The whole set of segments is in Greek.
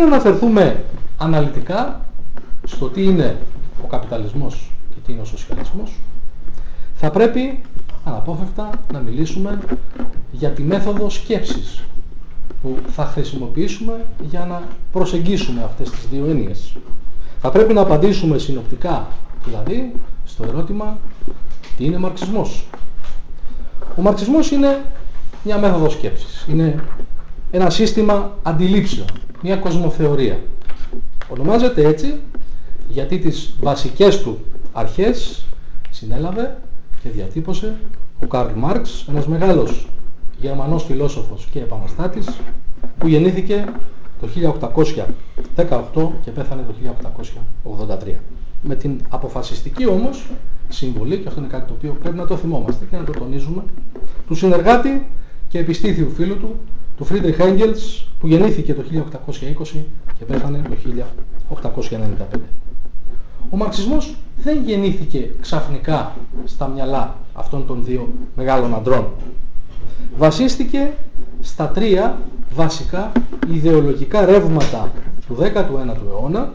Πριν αναφερθούμε αναλυτικά στο τι είναι ο καπιταλισμός και τι είναι ο σοσιαλισμός, θα πρέπει αναπόφευκτα να μιλήσουμε για τη μέθοδο σκέψης που θα χρησιμοποιήσουμε για να προσεγγίσουμε αυτές τις δύο έννοιες. Θα πρέπει να απαντήσουμε συνοπτικά, δηλαδή, στο ερώτημα τι είναι μαρξισμός. Ο μαρξισμός είναι μια μέθοδο σκέψης. Είναι ένα σύστημα αντιλήψεων, μια κοσμοθεωρία. Ονομάζεται έτσι γιατί τις βασικές του αρχές συνέλαβε και διατύπωσε ο Καρλ Μάρξ, ένας μεγάλος γερμανός φιλόσοφος και επαναστάτης που γεννήθηκε το 1818 και πέθανε το 1883. Με την αποφασιστική όμως συμβολή, και αυτό είναι κάτι το οποίο πρέπει να το θυμόμαστε και να το τονίζουμε, του συνεργάτη και επιστήθιου φίλου του, του Φρίντριχ Έγγελς, που γεννήθηκε το 1820 και πέθανε το 1895. Ο μαρξισμός δεν γεννήθηκε ξαφνικά στα μυαλά αυτών των δύο μεγάλων αντρών. Βασίστηκε στα τρία βασικά ιδεολογικά ρεύματα του 19ου αιώνα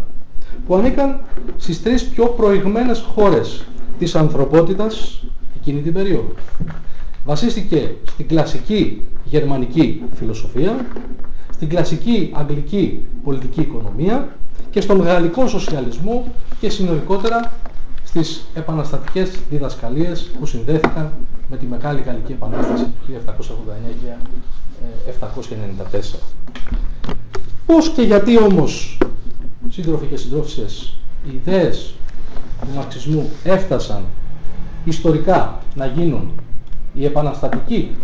που ανήκαν στις τρεις πιο προηγμένες χώρες της ανθρωπότητας εκείνη την περίοδο. Βασίστηκε στην κλασική γερμανική φιλοσοφία, στην κλασική αγγλική πολιτική οικονομία και στον γαλλικό σοσιαλισμό και συνολικότερα στις επαναστατικές διδασκαλίες που συνδέθηκαν με τη Μεγάλη Γαλλική Επανάσταση του 1789 1794. Πώς και γιατί όμως, σύντροφοι και συντρόφισσες, οι ιδέες του μαρξισμού έφτασαν ιστορικά να γίνουν η επαναστατική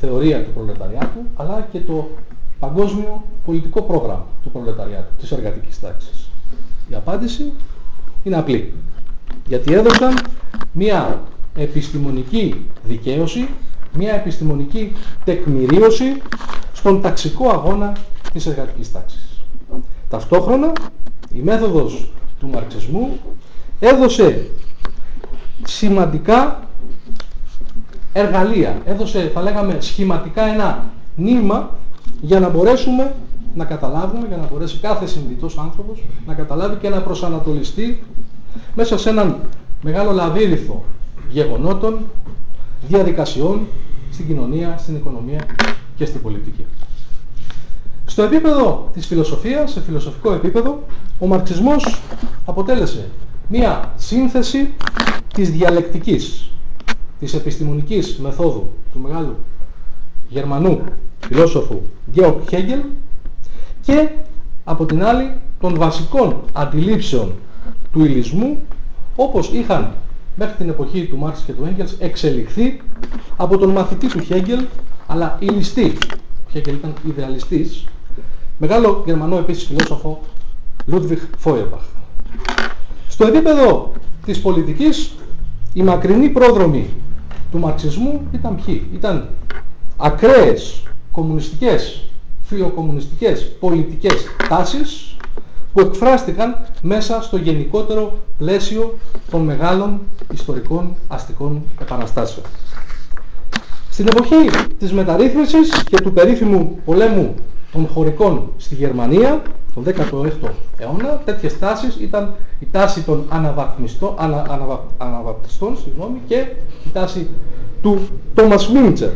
θεωρία του προλεταριάτου, αλλά και το παγκόσμιο πολιτικό πρόγραμμα του προλεταριάτου, της εργατικής τάξης. Η απάντηση είναι απλή. Γιατί έδωσαν μια επιστημονική δικαίωση, μια επιστημονική τεκμηρίωση στον ταξικό αγώνα της εργατικής τάξης. Ταυτόχρονα η μέθοδος του μαρξισμού έδωσε σημαντικά εργαλεία, έδωσε θα λέγαμε σχηματικά ένα νήμα για να μπορέσουμε να καταλάβουμε, για να μπορέσει κάθε συνειδητός άνθρωπος να καταλάβει και να προσανατολιστεί μέσα σε έναν μεγάλο λαβύριθο γεγονότων, διαδικασιών στην κοινωνία, στην οικονομία και στην πολιτική. Στο επίπεδο της φιλοσοφίας, σε φιλοσοφικό επίπεδο, ο μαρξισμός αποτέλεσε μία σύνθεση της διαλεκτικής, της επιστημονικής μεθόδου του μεγάλου Γερμανού φιλόσοφου Georg Hegel και από την άλλη των βασικών αντιλήψεων του υλισμού όπως είχαν μέχρι την εποχή του Μάρξ και του Έγγελς εξελιχθεί από τον μαθητή του Χέγγελ αλλά υλιστή. Ο Χέγγελ ήταν ιδεαλιστής. Μεγάλο γερμανό επίσης φιλόσοφο Λούντβιχ Φόιερμπαχ. Στο επίπεδο της πολιτικής η μακρινή πρόδρομη του μαρξισμού ήταν ποιοι; Ήταν ακραίες κομμουνιστικές, φιλοκομμουνιστικές πολιτικές τάσεις που εκφράστηκαν μέσα στο γενικότερο πλαίσιο των μεγάλων ιστορικών αστικών επαναστάσεων. Στην εποχή της μεταρρύθμισης και του περίφημου πολέμου των χωρικών στη Γερμανία, τον 16ο αιώνα, τέτοιες τάσεις ήταν η τάση των αναβαπτιστών, ανα, αναβα, αναβαπτιστών συγγνώμη, και η τάση του Τόμας Μίντσερ.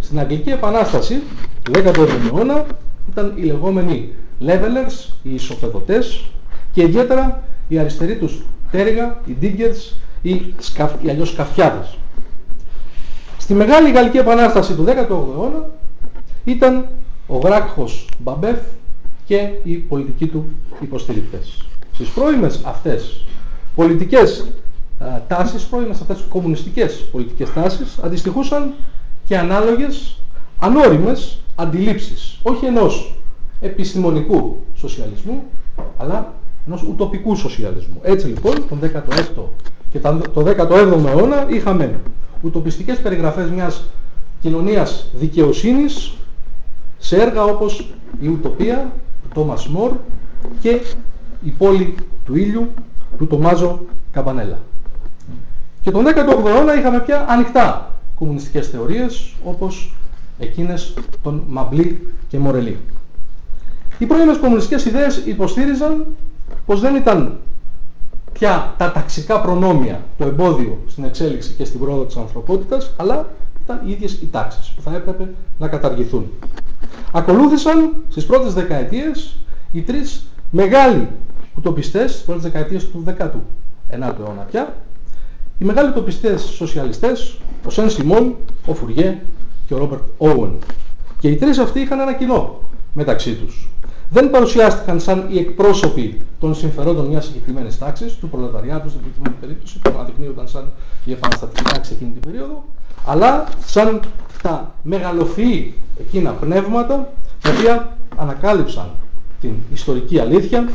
Στην Αγγλική Επανάσταση του 17ου αιώνα ήταν οι λεγόμενοι levelers, οι ισοπεδωτές και ιδιαίτερα οι αριστεροί τους τέργα, οι diggers, οι, σκαφ, οι αλλιώς σκαφιάδες. Στη Μεγάλη Γαλλική Επανάσταση του 18ου αιώνα ήταν ο Γράκχος Μπαμπέφ και οι πολιτικοί του υποστηρικτές. Στις πρώιμες αυτές πολιτικές α, τάσεις, πρώιμες αυτές κομμουνιστικές πολιτικές τάσεις αντιστοιχούσαν και ανάλογες ανώριμες αντιλήψεις, όχι ενός επιστημονικού σοσιαλισμού, αλλά ενός ουτοπικού σοσιαλισμού. Έτσι λοιπόν, τον 16ο και το 17ο αιώνα είχαμε ουτοπιστικές περιγραφές μιας κοινωνίας δικαιοσύνης σε έργα όπως η Ουτοπία του Τόμας Μόρ και η πόλη του ήλιου του Τομάζο Καμπανέλα. Και τον 18ο αιώνα είχαμε πια ανοιχτά κομμουνιστικές θεωρίες όπως εκείνες των Μαμπλή και Μορελή. Οι πρώιμες κομμουνιστικές ιδέες υποστήριζαν πως δεν ήταν πια τα ταξικά προνόμια το εμπόδιο στην εξέλιξη και στην πρόοδο της ανθρωπότητας, αλλά ήταν οι ίδιες οι τάξεις που θα έπρεπε να καταργηθούν. Ακολούθησαν στις πρώτες δεκαετίες οι τρεις μεγάλοι ουτοπιστές, στις πρώτες δεκαετίες του 19ου αιώνα πια, οι μεγάλοι ουτοπιστές σοσιαλιστές, ο Σεν Σιμών, ο Φουριέ και ο Ρόμπερτ Όουεν. Και οι τρεις αυτοί είχαν ένα κοινό μεταξύ τους. Δεν παρουσιάστηκαν σαν οι εκπρόσωποι των συμφερόντων μιας συγκεκριμένης τάξης, του προλεταριάτου στην προκειμένη περίπτωση, που αναδεικνύονταν σαν η επαναστατική τάξη εκείνη την περίοδο, αλλά σαν τα μεγαλοφυή εκείνα πνεύματα, τα οποία ανακάλυψαν την ιστορική αλήθεια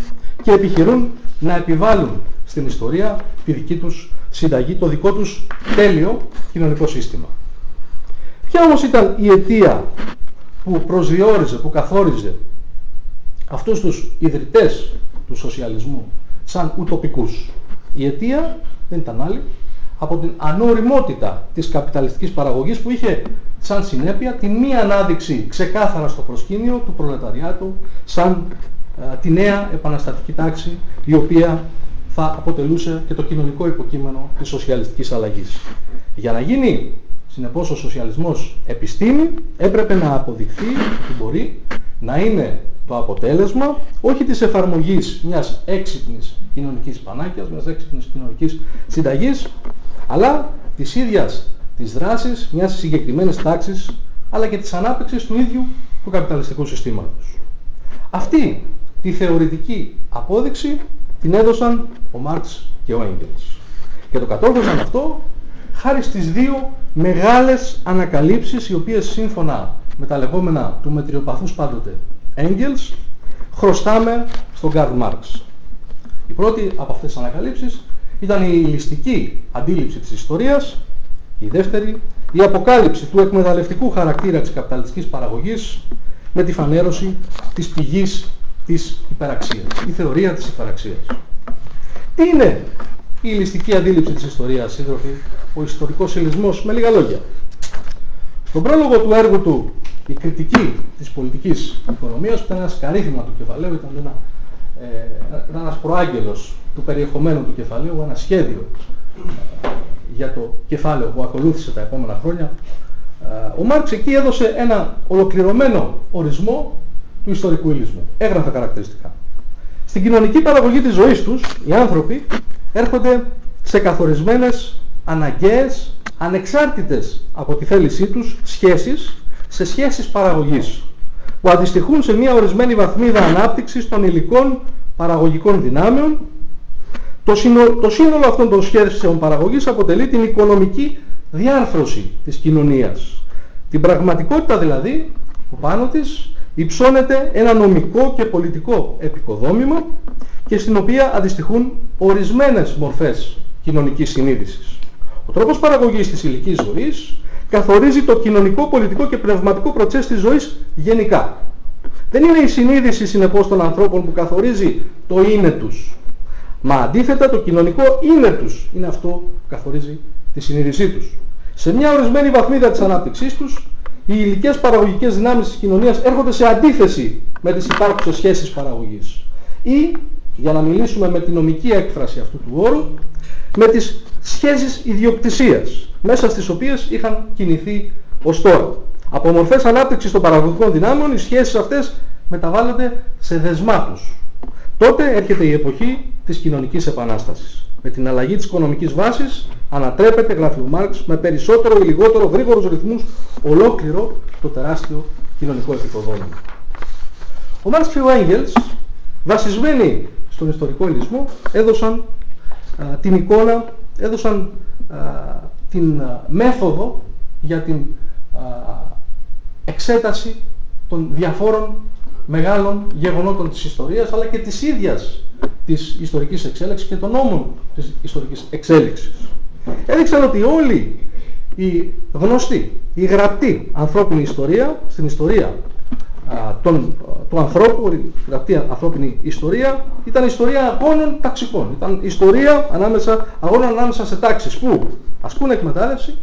και επιχειρούν να επιβάλλουν στην ιστορία τη δική τους συνταγή, το δικό τους τέλειο κοινωνικό σύστημα. Ποια όμως ήταν η αιτία που προσδιορίζε, που καθόριζε αυτούς τους ιδρυτές του σοσιαλισμού σαν ουτοπικούς; Η αιτία δεν ήταν άλλη από την ανοριμότητα της καπιταλιστικής παραγωγής που είχε σαν συνέπεια τη μη ανάδειξη ξεκάθαρα στο προσκήνιο του προλεταριάτου σαν ε, τη νέα επαναστατική τάξη η οποία θα αποτελούσε και το κοινωνικό υποκείμενο της σοσιαλιστικής αλλαγής. Για να γίνει συνεπώς ο σοσιαλισμός επιστήμη έπρεπε να αποδειχθεί ότι μπορεί να είναι το αποτέλεσμα όχι της εφαρμογής μιας έξυπνης κοινωνικής πανάκιας, μιας έξυπνης κοινωνικής συνταγής, αλλά της ίδιας της δράσης μιας συγκεκριμένης τάξης, αλλά και της ανάπτυξης του ίδιου του καπιταλιστικού συστήματος. Αυτή τη θεωρητική απόδειξη την έδωσαν ο Μάρξ και ο Έγγελς. Και το κατόρθωσαν αυτό χάρη στις δύο μεγάλες ανακαλύψεις οι οποίες σύμφωνα με τα λεγόμενα του μετριοπαθούς πάντοτε Έγγελς χρωστάμε στον Καρλ Μάρξ. Η πρώτη από αυτές τις ανακαλύψεις ήταν η ληστική αντίληψη της ιστορίας και η δεύτερη η αποκάλυψη του εκμεταλλευτικού χαρακτήρα της καπιταλιστικής παραγωγής με τη φανέρωση της πηγής της υπεραξίας, η θεωρία της υπεραξίας. Τι είναι η ληστική αντίληψη της ιστορίας, σύντροφοι, ο ιστορικός ηλισμός, με λίγα λόγια. Στον πρόλογο του έργου του η κριτική της πολιτικής οικονομίας που ήταν ένας καρύθμα του κεφαλαίου, ήταν ένα, ε, ένας προάγγελος του περιεχομένου του κεφαλαίου, ένα σχέδιο ε, για το κεφάλαιο που ακολούθησε τα επόμενα χρόνια. Ε, ο Μάρξ εκεί έδωσε ένα ολοκληρωμένο ορισμό του ιστορικού υλισμού. Έγραφε χαρακτηριστικά. Στην κοινωνική παραγωγή της ζωής τους, οι άνθρωποι έρχονται σε καθορισμένες, αναγκαίες, ανεξάρτητες από τη θέλησή τους σχέσεις σε σχέσεις παραγωγής που αντιστοιχούν σε μια ορισμένη βαθμίδα ανάπτυξης των υλικών παραγωγικών δυνάμεων. Το, το σύνολο αυτών των σχέσεων παραγωγής αποτελεί την οικονομική διάρθρωση της κοινωνίας. Την πραγματικότητα δηλαδή που πάνω της υψώνεται ένα νομικό και πολιτικό επικοδόμημα και στην οποία αντιστοιχούν ορισμένες μορφές κοινωνικής συνείδησης. Ο τρόπος παραγωγής της υλικής ζωής καθορίζει το κοινωνικό, πολιτικό και πνευματικό προτσές της ζωής γενικά. Δεν είναι η συνείδηση συνεπώς των ανθρώπων που καθορίζει το είναι τους. Μα αντίθετα το κοινωνικό είναι τους είναι αυτό που καθορίζει τη συνείδησή τους. Σε μια ορισμένη βαθμίδα της ανάπτυξής τους, οι υλικές παραγωγικές δυνάμεις της κοινωνίας έρχονται σε αντίθεση με τις υπάρχουσες σχέσεις παραγωγής. Ή, για να μιλήσουμε με την νομική έκφραση αυτού του όρου, με τις σχέσεις ιδιοκτησίας, μέσα στις οποίες είχαν κινηθεί ως τώρα. Από μορφές ανάπτυξης των παραγωγικών δυνάμεων, οι σχέσεις αυτές μεταβάλλονται σε δεσμάτους. Τότε έρχεται η εποχή της κοινωνικής επανάστασης. Με την αλλαγή της οικονομικής βάσης ανατρέπεται, γράφει ο Μάρξ, με περισσότερο ή λιγότερο γρήγορους ρυθμούς ολόκληρο το τεράστιο κοινωνικό επικοδόμημα. Ο Μάρξ και ο Έγγελς, βασισμένοι στον ιστορικό ελληνισμό, έδωσαν την εικόνα, έδωσαν την μέθοδο για την εξέταση των διαφόρων μεγάλων γεγονότων της ιστορίας αλλά και της ίδιας της ιστορικής εξέλιξης και των νόμων της ιστορικής εξέλιξης. Έδειξαν ότι όλη η γνωστή, η γραπτή ανθρώπινη ιστορία, στην ιστορία τον, του ανθρώπου, η γραπτή ανθρώπινη ιστορία, ήταν ιστορία αγώνων ταξικών. Ήταν ιστορία ανάμεσα, αγώνων ανάμεσα σε τάξεις που ασκούν εκμετάλλευση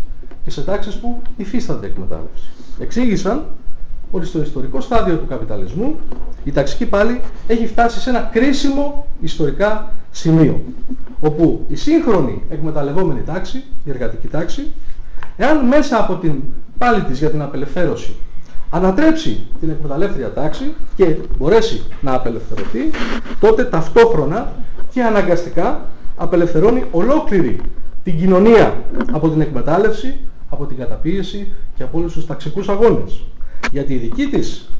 και σε τάξεις που υφίστανται εκμετάλλευση. Εξήγησαν ότι στο ιστορικό στάδιο του καπιταλισμού η ταξική πάλι έχει φτάσει σε ένα κρίσιμο ιστορικά σημείο όπου η σύγχρονη εκμεταλλευόμενη τάξη, η εργατική τάξη, εάν μέσα από την πάλι της για την απελευθέρωση ανατρέψει την εκμεταλλεύτρια τάξη και μπορέσει να απελευθερωθεί, τότε ταυτόχρονα και αναγκαστικά απελευθερώνει ολόκληρη την κοινωνία από την εκμετάλλευση, από την καταπίεση και από όλους τους ταξικούς αγώνες. Γιατί η δική της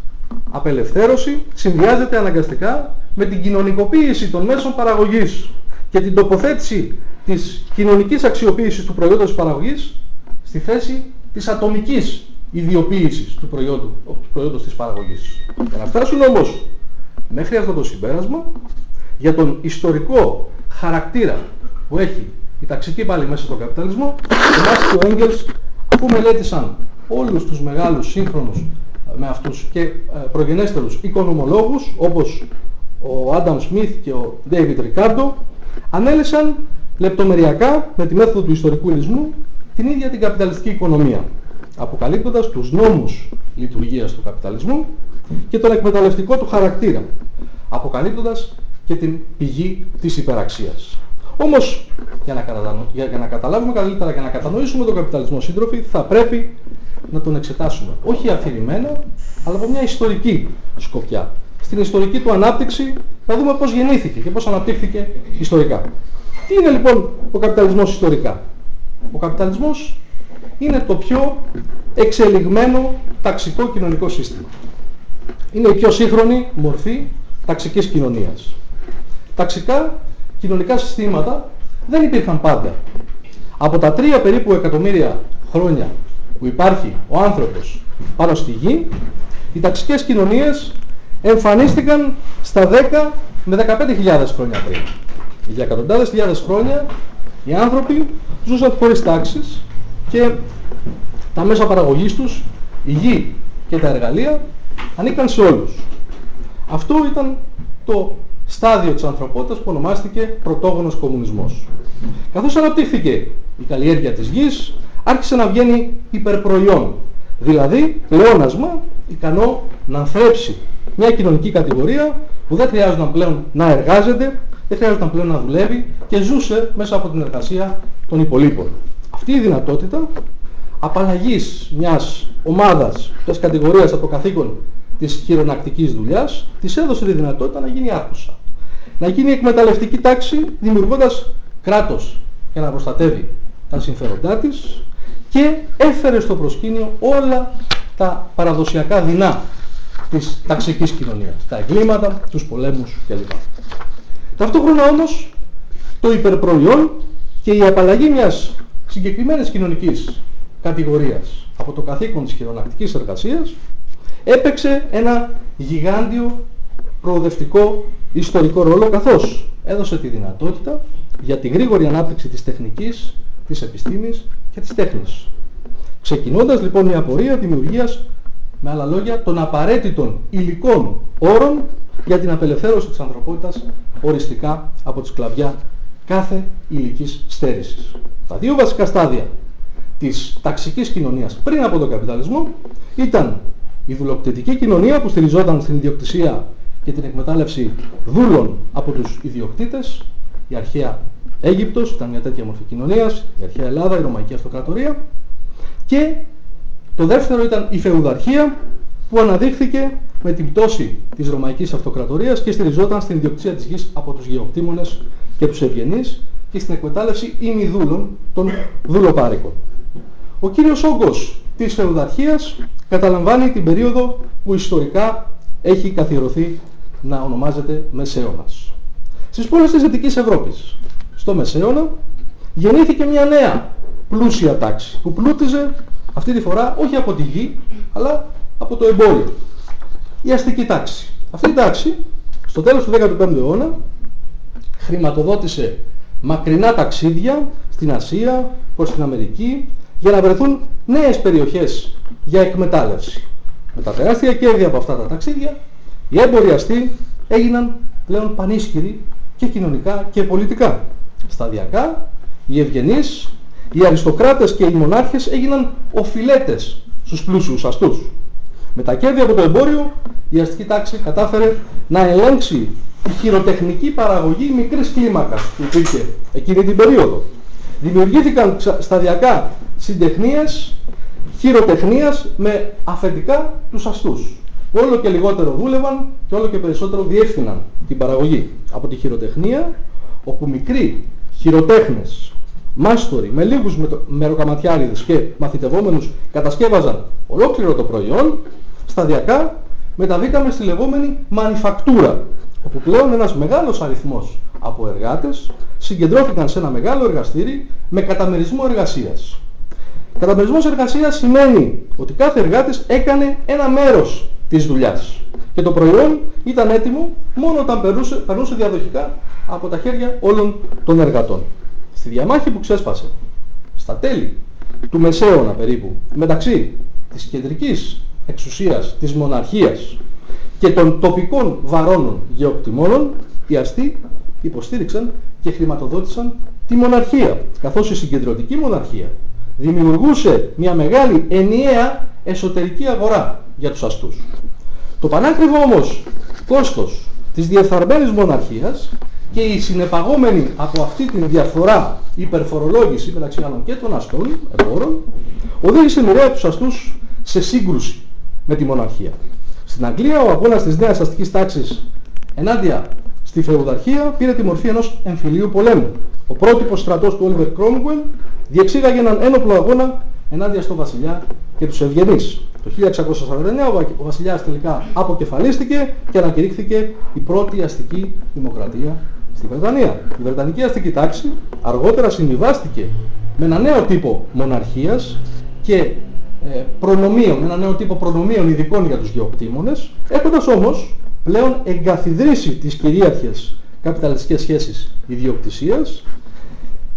απελευθέρωση συνδυάζεται αναγκαστικά με την κοινωνικοποίηση των μέσων παραγωγής και την τοποθέτηση της κοινωνικής αξιοποίησης του προϊόντος παραγωγής στη θέση της ατομικής ιδιοποίησης του, προϊόντου, του προϊόντος της παραγωγής. Για να φτάσουν όμως μέχρι αυτό το συμπέρασμα για τον ιστορικό χαρακτήρα που έχει η ταξική πάλι μέσα στον καπιταλισμό, ο Μάρξ και ο Έγγελς που μελέτησαν όλους τους μεγάλους σύγχρονους με αυτούς και ε, προγενέστερους οικονομολόγους όπως ο Άνταμ Σμιθ και ο Ντέιβιτ Ρικάρντο ανέλησαν λεπτομεριακά με τη μέθοδο του ιστορικού υλισμού την ίδια την καπιταλιστική οικονομία αποκαλύπτοντας τους νόμους λειτουργίας του καπιταλισμού και τον εκμεταλλευτικό του χαρακτήρα αποκαλύπτοντας και την πηγή της υπεραξίας. Όμως, για να, για, για να καταλάβουμε καλύτερα και να κατανοήσουμε τον καπιταλισμό σύντροφοι, θα πρέπει να τον εξετάσουμε. Όχι αφηρημένα, αλλά από μια ιστορική σκοπιά. Στην ιστορική του ανάπτυξη να δούμε πώς γεννήθηκε και πώς αναπτύχθηκε ιστορικά. Τι είναι λοιπόν ο καπιταλισμός ιστορικά; Ο καπιταλισμός είναι το πιο εξελιγμένο ταξικό κοινωνικό σύστημα. Είναι η πιο σύγχρονη μορφή ταξικής κοινωνίας. Ταξικά κοινωνικά συστήματα δεν υπήρχαν πάντα. Από τα τρία περίπου εκατομμύρια χρόνια που υπάρχει ο άνθρωπος πάνω στη γη, οι ταξικές κοινωνίες εμφανίστηκαν στα 10 με 15.000 χρόνια πριν. Για εκατοντάδες χιλιάδες χρόνια οι άνθρωποι ζούσαν χωρίς τάξεις και τα μέσα παραγωγής τους, η γη και τα εργαλεία ανήκαν σε όλους. Αυτό ήταν το στάδιο της ανθρωπότητας που ονομάστηκε πρωτόγονος κομμουνισμός. Καθώς αναπτύχθηκε η καλλιέργεια της γης, άρχισε να βγαίνει υπερπροϊόν, δηλαδή πλεόνασμα ικανό να θρέψει μια κοινωνική κατηγορία που δεν χρειάζονταν πλέον να εργάζεται, δεν χρειάζονταν πλέον να δουλεύει και ζούσε μέσα από την εργασία των υπολείπων. Αυτή η δυνατότητα απαλλαγής μιας ομάδας, μιας κατηγορίας από το καθήκον της χειρονακτικής δουλειάς, της έδωσε τη δυνατότητα να γίνει άκουσα. Να γίνει εκμεταλλευτική τάξη δημιουργώντας κράτος για να προστατεύει τα συμφέροντά της και έφερε στο προσκήνιο όλα τα παραδοσιακά δεινά της ταξικής κοινωνίας. Τα εγκλήματα, τους πολέμους κλπ. Ταυτόχρονα όμως το υπερπροϊόν και η απαλλαγή μιας συγκεκριμένης κοινωνικής κατηγορίας από το καθήκον της χειρονακτικής εργασίας έπαιξε ένα γιγάντιο προοδευτικό ιστορικό ρόλο καθώς έδωσε τη δυνατότητα για τη γρήγορη ανάπτυξη της τεχνικής, της επιστήμης και της τέχνης. Ξεκινώντας λοιπόν η απορία δημιουργίας με άλλα λόγια των απαραίτητων υλικών όρων για την απελευθέρωση της ανθρωπότητας οριστικά από τη σκλαβιά κάθε υλικής στέρησης. Τα δύο βασικά στάδια της ταξικής κοινωνίας πριν από τον καπιταλισμό ήταν η δουλοκτητική κοινωνία που στηριζόταν στην ιδιοκτησία και την εκμετάλλευση δούλων από τους ιδιοκτήτες, η αρχαία Αίγυπτος ήταν μια τέτοια μορφή κοινωνίας, η αρχαία Ελλάδα, η Ρωμαϊκή Αυτοκρατορία και το δεύτερο ήταν η φεουδαρχία που αναδείχθηκε με την πτώση της Ρωμαϊκής Αυτοκρατορίας και στηριζόταν στην ιδιοκτησία της γης από τους γεωκτήμονες και τους ευγενείς και στην εκμετάλλευση ημιδούλων των δουλοπάρικων. Ο κύριος όγκος της φεουδαρχίας καταλαμβάνει την περίοδο που ιστορικά έχει καθιερωθεί να ονομάζεται Μεσαίωνας. Στις πόλεις της Δυτικής Ευρώπης, στο Μεσαίωνα, γεννήθηκε μια νέα πλούσια τάξη που πλούτιζε αυτή τη φορά όχι από τη γη, αλλά από το εμπόριο. Η αστική τάξη. Αυτή η τάξη, στο τέλος του 15ου αιώνα, χρηματοδότησε μακρινά ταξίδια στην Ασία, προς την Αμερική, για να βρεθούν νέες περιοχές για εκμετάλλευση. Με τα τεράστια κέρδη από αυτά τα ταξίδια, οι έμποροι αστεί έγιναν πλέον πανίσχυροι και κοινωνικά και πολιτικά. Σταδιακά, οι ευγενείς, οι αριστοκράτες και οι μονάρχες έγιναν οφειλέτες στους πλούσιους αστούς. Με τα κέρδη από το εμπόριο η αστική τάξη κατάφερε να ελέγξει τη χειροτεχνική παραγωγή μικρής κλίμακας που υπήρχε εκείνη την περίοδο. Δημιουργήθηκαν σταδιακά συντεχνίες χειροτεχνίας με αφεντικά τους αστούς. Όλο και λιγότερο δούλευαν και όλο και περισσότερο διεύθυναν την παραγωγή. Από τη χειροτεχνία, όπου μικροί χειροτέχνες, μάστοροι με λίγους μεροκαματιάριδες και μαθητευόμενους κατασκεύαζαν ολόκληρο το προϊόν, σταδιακά μεταβήκαμε στη λεγόμενη μανιφακτούρα, όπου πλέον ένας μεγάλος αριθμός από εργάτες συγκεντρώθηκαν σε ένα μεγάλο εργαστήρι με καταμερισμό εργασίας. Καταμερισμός εργασίας σημαίνει ότι κάθε εργάτης έκανε ένα μέρος της δουλειάς και το προϊόν ήταν έτοιμο μόνο όταν περνούσε, περνούσε διαδοχικά από τα χέρια όλων των εργατών. Στη διαμάχη που ξέσπασε στα τέλη του Μεσαίωνα περίπου μεταξύ της κεντρικής εξουσίας της μοναρχίας και των τοπικών βαρώνων γεωκτημόνων οι αστεί υποστήριξαν και χρηματοδότησαν τη μοναρχία καθώς η συγκεντρωτική μοναρχία δημιουργούσε μια μεγάλη ενιαία εσωτερική αγορά για τους αστούς. Το πανάκριβο όμως κόστος της διεφθαρμένης μοναρχίας και η συνεπαγόμενη από αυτή την διαφορά υπερφορολόγηση μεταξύ άλλων και των αστών, εμπόρων, οδήγησε μοιραία τους αστούς σε σύγκρουση με τη μοναρχία. Στην Αγγλία ο αγώνας της νέας αστικής τάξης ενάντια στη φεουδαρχία πήρε τη μορφή ενός εμφυλίου πολέμου. Ο πρότυπος στρατός του Όλιβερ Κρόμουελ διεξήγαγε έναν ένοπλο αγώνα ενάντια στον βασιλιά και τους ευγενείς. Το 1649 ο βασιλιάς τελικά αποκεφαλίστηκε και ανακηρύχθηκε η πρώτη αστική δημοκρατία στη Βρετανία. Η Βρετανική αστική τάξη αργότερα συμβιβάστηκε με ένα νέο τύπο μοναρχίας και ε, προνομίων, ένα νέο τύπο προνομίων ειδικών για τους γεωκτήμονες, έχοντας όμως πλέον εγκαθιδρύσει τις κυρίαρχες καπιταλιστικές σχέσεις ιδιοκτησίας.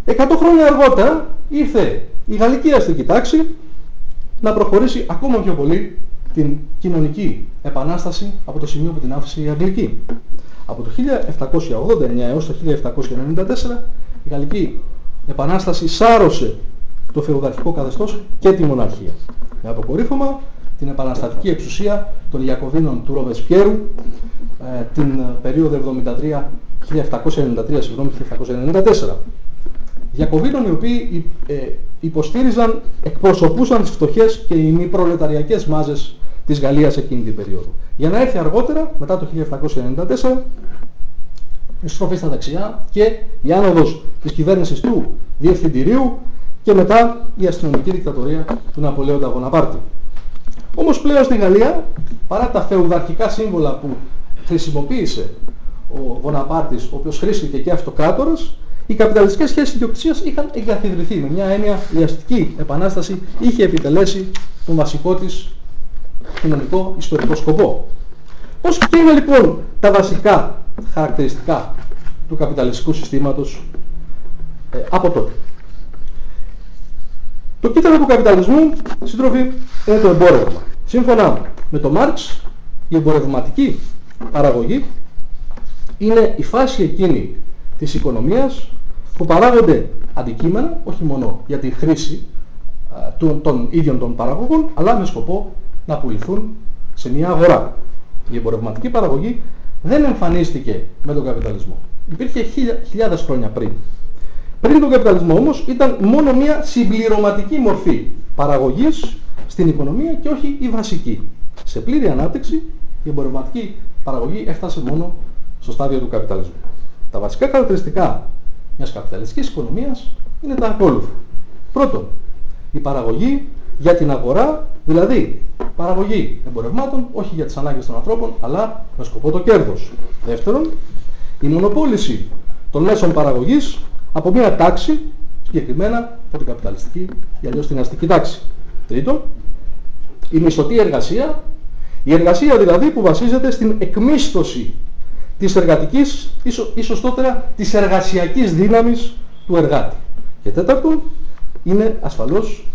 Εκατό χρόνια αργότερα ήρθε η γαλλική αστική τάξη να προχωρήσει ακόμα πιο πολύ την κοινωνική επανάσταση από το σημείο που την άφησε η Αγγλική. Από το 1789 έως το 1794 η Γαλλική Επανάσταση σάρωσε το φεουδαρχικό καθεστώς και τη μοναρχία. Με αποκορύφωμα την επαναστατική εξουσία των Ιακωβίνων του Ροβεσπιέρου ε, την περίοδο 73 1793 συγγνώμη, 1794. Ιακωβίνων οι οποίοι ε, υποστήριζαν, εκπροσωπούσαν τις φτωχές και οι μη προλεταριακές μάζες της Γαλλίας εκείνη την περίοδο. Για να έρθει αργότερα, μετά το 1794, η στροφή στα δεξιά και η άνοδος της κυβέρνησης του Διευθυντηρίου και μετά η αστυνομική δικτατορία του Ναπολέοντα Βοναπάρτη. Όμως πλέον στη Γαλλία, παρά τα φεουδαρχικά σύμβολα που χρησιμοποίησε ο Βοναπάρτης, ο οποίος χρήστηκε και αυτοκράτορας, οι καπιταλιστικές σχέσεις ιδιοκτησίας είχαν εγκαθιδρυθεί. Με μια έννοια η αστική επανάσταση είχε επιτελέσει τον βασικό της κοινωνικό ιστορικό σκοπό. Πώς και είναι λοιπόν τα βασικά χαρακτηριστικά του καπιταλιστικού συστήματος ε, από τότε; Το κύτταρο του καπιταλισμού, σύντροφοι, είναι το εμπόρευμα. Σύμφωνα με τον Μάρξ, η εμπορευματική παραγωγή είναι η φάση εκείνη της οικονομίας που παράγονται αντικείμενα, όχι μόνο για τη χρήση των, των ίδιων των παραγωγών, αλλά με σκοπό να πουληθούν σε μια αγορά. Η εμπορευματική παραγωγή δεν εμφανίστηκε με τον καπιταλισμό. Υπήρχε χιλιά, χιλιάδες χρόνια πριν. Πριν τον καπιταλισμό όμως ήταν μόνο μια συμπληρωματική μορφή παραγωγής στην οικονομία και όχι η βασική. Σε πλήρη ανάπτυξη η εμπορευματική παραγωγή έφτασε μόνο στο στάδιο του καπιταλισμού. Τα βασικά χαρακτηριστικά μιας καπιταλιστικής οικονομίας είναι τα ακόλουθα. Πρώτον, η παραγωγή για την αγορά, δηλαδή παραγωγή εμπορευμάτων όχι για τις ανάγκες των ανθρώπων, αλλά με σκοπό το κέρδος. Δεύτερον, η μονοπόληση των μέσων παραγωγής από μια τάξη, συγκεκριμένα από την καπιταλιστική ή αλλιώς την αστική τάξη. Τρίτον, η μισθωτή εργασία, η εργασία δηλαδή που βασίζεται στην εκμίσθωση της εργατικής ή σωστότερα της εργασιακής δύναμης του εργάτη. Και τέταρτον, είναι ασφαλώς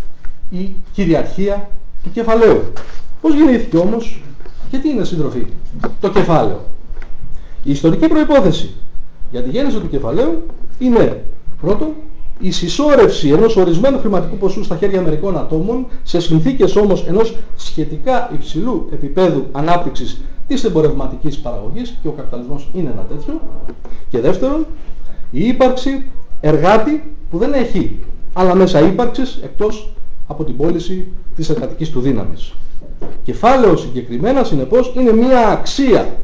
η κυριαρχία του κεφαλαίου. Πώς γεννήθηκε όμως και τι είναι συντροφή, το κεφάλαιο. Η ιστορική προϋπόθεση για τη γέννηση του κεφαλαίου είναι πρώτον η συσσόρευση ενός ορισμένου χρηματικού ποσού στα χέρια μερικών ατόμων σε συνθήκες όμως ενός σχετικά υψηλού επίπεδου ανάπτυξης της εμπορευματικής παραγωγής και ο καπιταλισμός είναι ένα τέτοιο. Και δεύτερον, η ύπαρξη εργάτη που δεν έχει άλλα μέσα ύπαρξης εκτός από την πώληση της εργατικής του δύναμης. Κεφάλαιος συγκεκριμένα συνεπώς είναι μια αξία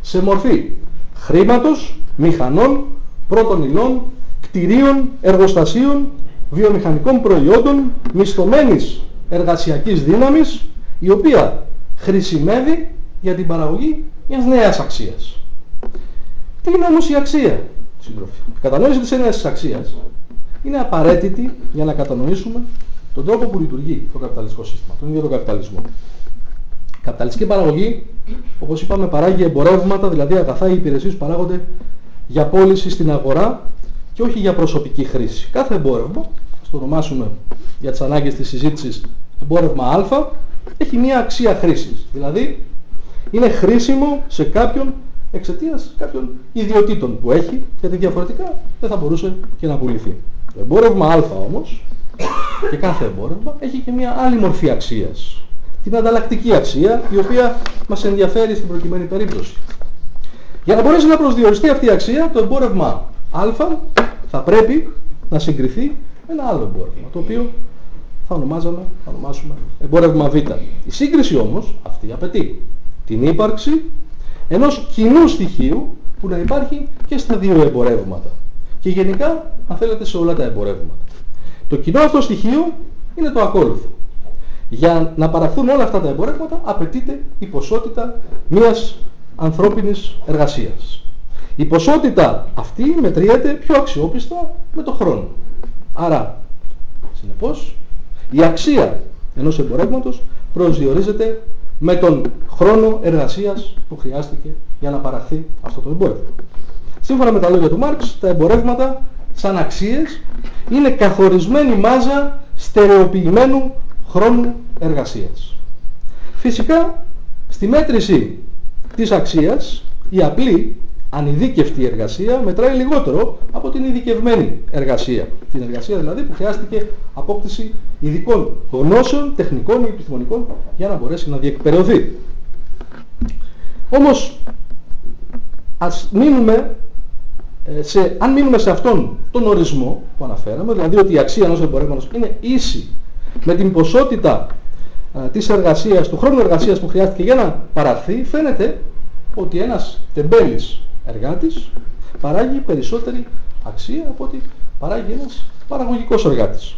σε μορφή χρήματος, μηχανών, πρώτων υλών, κτηρίων, εργοστασίων, βιομηχανικών προϊόντων, μισθωμένης εργασιακής δύναμης, η οποία χρησιμεύει για την παραγωγή μιας νέας αξίας. Τι είναι όμως η αξία, σύντροφοι. Η κατανόηση της έννοιας της αξίας είναι απαραίτητη για να κατανοήσουμε τον τρόπο που λειτουργεί το καπιταλιστικό σύστημα, τον ίδιο τον καπιταλισμό. Η καπιταλιστική παραγωγή, όπως είπαμε, παράγει εμπορεύματα, δηλαδή αγαθά ή υπηρεσίες που παράγονται για πώληση στην αγορά και όχι για προσωπική χρήση. Κάθε εμπόρευμα, ας το ονομάσουμε για τις ανάγκες της συζήτησης εμπόρευμα α, έχει μία αξία χρήσης. Δηλαδή, είναι χρήσιμο σε κάποιον εξαιτίας κάποιων ιδιωτήτων που έχει, γιατί διαφορετικά δεν θα μπορούσε και να πουληθεί. Το εμπόρευμα α όμως, και κάθε εμπόρευμα, έχει και μία άλλη μορφή αξίας. Την ανταλλακτική αξία, η οποία μας ενδιαφέρει στην προκειμένη περίπτωση. Για να μπορέσει να προσδιοριστεί αυτή η αξία, το εμπόρευμα α θα πρέπει να συγκριθεί με ένα άλλο εμπόρευμα, το οποίο θα ονομάζαμε, θα ονομάσουμε εμπόρευμα Β. Η σύγκριση όμως αυτή απαιτεί την ύπαρξη ενός κοινού στοιχείου που να υπάρχει και στα δύο εμπορεύματα. Και γενικά, αν θέλετε, σε όλα τα εμπορεύματα. Το κοινό αυτό στοιχείο είναι το ακόλουθο. Για να παραχθούν όλα αυτά τα εμπορεύματα απαιτείται η ποσότητα μιας ανθρώπινης εργασίας. Η ποσότητα αυτή μετριέται πιο αξιόπιστα με το χρόνο. Άρα, συνεπώς, η αξία ενός εμπορεύματος προσδιορίζεται με τον χρόνο εργασίας που χρειάστηκε για να παραχθεί αυτό το εμπόρευμα. Σύμφωνα με τα λόγια του Μάρξ, τα εμπορεύματα σαν αξίες είναι καθορισμένη μάζα στερεοποιημένου χρόνου εργασίας. Φυσικά, στη μέτρηση της αξίας, η απλή ανειδίκευτη εργασία μετράει λιγότερο από την ειδικευμένη εργασία. Την εργασία δηλαδή που χρειάστηκε απόκτηση ειδικών γνώσεων, τεχνικών ή επιστημονικών για να μπορέσει να διεκπαιρεωθεί. Όμως, ας μείνουμε ε, σε, αν μείνουμε σε αυτόν τον ορισμό που αναφέραμε, δηλαδή ότι η αξία ενός εμπορεύματος είναι ίση με την ποσότητα α, της εργασίας, του χρόνου εργασίας που χρειάστηκε για να παραχθεί, φαίνεται ότι ένας τεμπέλης εργάτης παράγει περισσότερη αξία από ότι παράγει ένας παραγωγικός εργάτης.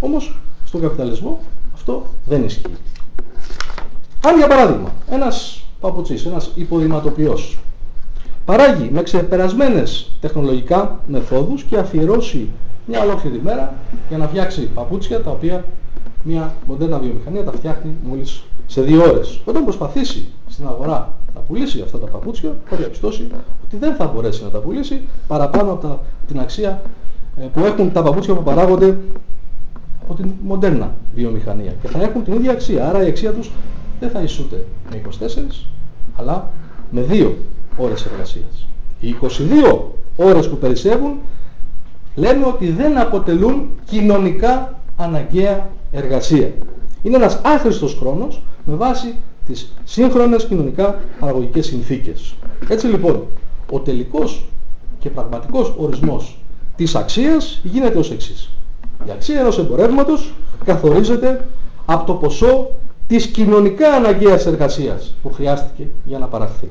Όμως στον καπιταλισμό αυτό δεν ισχύει. Αν για παράδειγμα ένας παπουτσής, ένας υποδηματοποιός παράγει με ξεπερασμένες τεχνολογικά μεθόδους και αφιερώσει μια ολόκληρη μέρα για να φτιάξει παπούτσια τα οποία μια μοντέρνα βιομηχανία τα φτιάχνει μόλις σε δύο ώρες. Όταν προσπαθήσει στην αγορά να πουλήσει αυτά τα παπούτσια, θα διαπιστώσει ότι δεν θα μπορέσει να τα πουλήσει παραπάνω από την αξία ε, που έχουν τα παπούτσια που παράγονται από την μοντέρνα βιομηχανία. Και θα έχουν την ίδια αξία. Άρα η αξία τους δεν θα ισούται με 24, αλλά με 2 ώρες εργασίας. Οι 22 ώρες που περισσεύουν λέμε ότι δεν αποτελούν κοινωνικά αναγκαία εργασία. Είναι ένας άχρηστος χρόνος με βάση τις σύγχρονες κοινωνικά παραγωγικές συνθήκες. Έτσι λοιπόν, ο τελικός και πραγματικός ορισμός της αξίας γίνεται ως εξής. Η αξία ενός εμπορεύματος καθορίζεται από το ποσό της κοινωνικά αναγκαίας εργασίας που χρειάστηκε για να παραχθεί.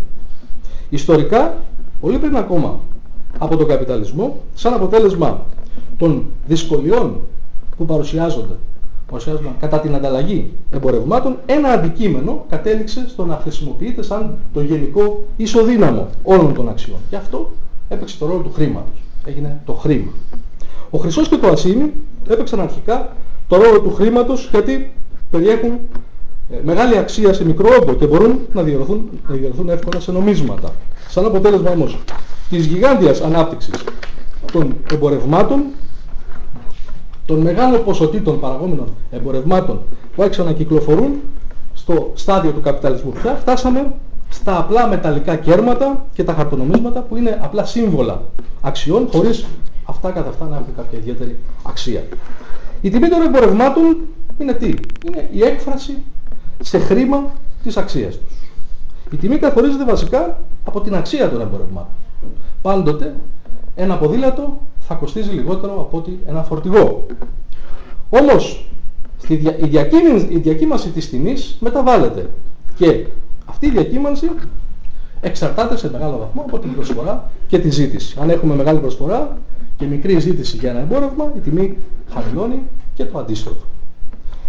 Ιστορικά, πολύ πριν ακόμα από τον καπιταλισμό, σαν αποτέλεσμα των δυσκολιών που παρουσιάζονται κατά την ανταλλαγή εμπορευμάτων, ένα αντικείμενο κατέληξε στο να χρησιμοποιείται σαν το γενικό ισοδύναμο όλων των αξιών. Και αυτό έπαιξε το ρόλο του χρήματος. Έγινε το χρήμα. Ο χρυσός και το ασίμι έπαιξαν αρχικά το ρόλο του χρήματος γιατί περιέχουν ε, μεγάλη αξία σε μικρό όγκο και μπορούν να διορθούν, να εύκολα σε νομίσματα. Σαν αποτέλεσμα όμως της γιγάντιας ανάπτυξης των εμπορευμάτων των μεγάλων ποσοτήτων παραγόμενων εμπορευμάτων που άρχισαν να κυκλοφορούν στο στάδιο του καπιταλισμού πια, φτάσαμε στα απλά μεταλλικά κέρματα και τα χαρτονομίσματα που είναι απλά σύμβολα αξιών χωρίς αυτά αυτά καθ' αυτά να έχουν κάποια ιδιαίτερη αξία. Η τιμή των εμπορευμάτων είναι τι; Είναι η έκφραση σε χρήμα της αξίας τους. Η τιμή καθορίζεται βασικά από την αξία των εμπορευμάτων. Πάντοτε ένα ποδήλατο θα κοστίζει λιγότερο από ότι ένα φορτηγό. Όμως η διακύμανση, η διακύμανση της τιμής μεταβάλλεται και αυτή η διακύμανση εξαρτάται σε μεγάλο βαθμό από την προσφορά και τη ζήτηση. Αν έχουμε μεγάλη προσφορά και μικρή ζήτηση για ένα εμπόρευμα, η τιμή χαμηλώνει και το αντίστροφο.